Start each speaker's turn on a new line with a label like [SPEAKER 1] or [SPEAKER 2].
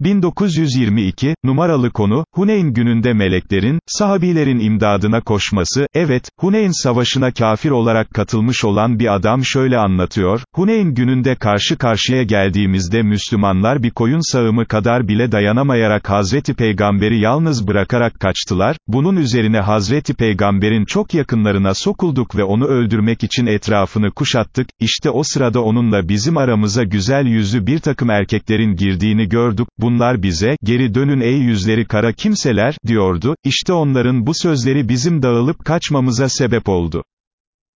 [SPEAKER 1] 1922, numaralı konu, Huneyn gününde meleklerin, sahabilerin imdadına koşması, evet, Huneyn savaşına kafir olarak katılmış olan bir adam şöyle anlatıyor, Huneyn gününde karşı karşıya geldiğimizde Müslümanlar bir koyun sağımı kadar bile dayanamayarak Hazreti Peygamberi yalnız bırakarak kaçtılar, bunun üzerine Hazreti Peygamberin çok yakınlarına sokulduk ve onu öldürmek için etrafını kuşattık, işte o sırada onunla bizim aramıza güzel yüzü bir takım erkeklerin girdiğini gördük, bunlar bize, geri dönün ey yüzleri kara kimseler, diyordu, işte onların bu sözleri bizim dağılıp kaçmamıza sebep oldu.